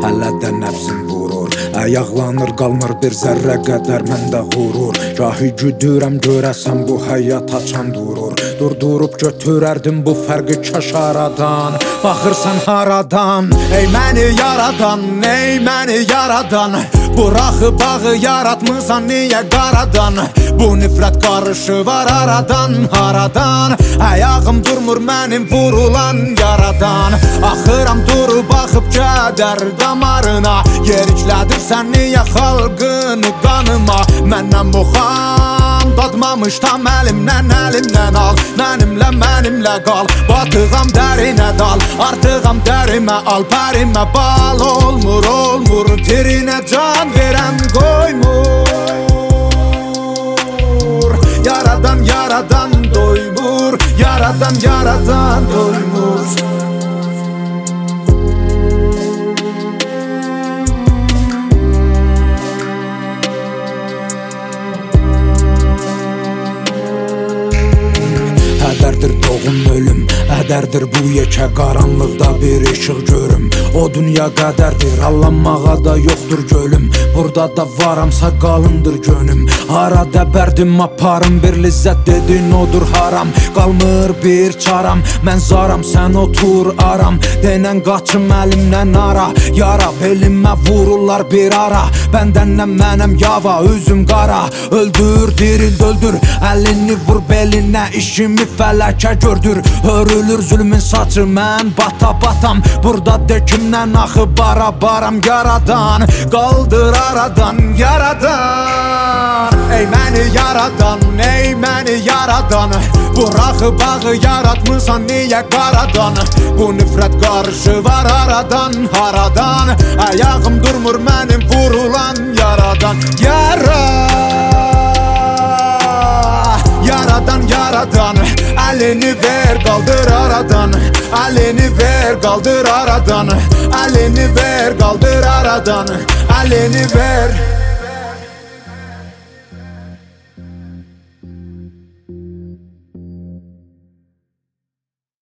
Hələ də nəfsim vurur. Ayaqlanır qalmır bir zərrə qədər məndə qurur Rahi güdürəm görəsən bu həyat açan durur. Durdurub götürərdim bu fərqi kaş aradan Baxırsan haradan? Ey məni yaradan, ey məni yaradan. Buraxı bağı yaratmısan niyə qaradan Bu nifrət qarışı var aradan, haradan Ayağım durmur mənim vurulan yaradan Axıram durub baxıb kədər damarına Yeriklədirsən niyə xalqını qanıma Məndən bu xan dadmamış tam əlimdən əlimdən al Mənimlə mənimlə qal Batıqam dərinə dal Artıqam dərimə al Pərimə bal olmur olmur Tirinə can yaradan doymur Yaradan yaradan doymur. Қадардыр тоғым өлім Hədərdir bu yekə qaranlıqda bir işıq görüm. O dünya qədərdir Allanmağa da yoxdur gölüm. Burada da varamsa qalındır gönüm. Hara dəbərdim aparım bir lizzət dedin odur haram. Qalmır bir çaram Mən zaram sən otur aram. Denən qaçım əlimdən ara Yara belimə vururlar bir ara. Bəndəndən mənəm yava üzüm qara. Öldür diril öldür Əlini vur belinə işimi fələkə gördür Hörülür zülmün saçı mən bata batam. Burada dökümdən axı bara baram yaradan. Qaldır aradan yaradan. Ey məni yaradan, ey məni yaradan. Buraxı bağı yaratmısan niyə qaradan? Bu nifrət qarışı var aradan, haradan? Ayağım durmur mənim vurulan yaradan. Yara! Yaradan yaradan Əlini ver qaldır aradan. Əlini ver qaldır aradan. Əlini ver qaldır aradan. Əlini ver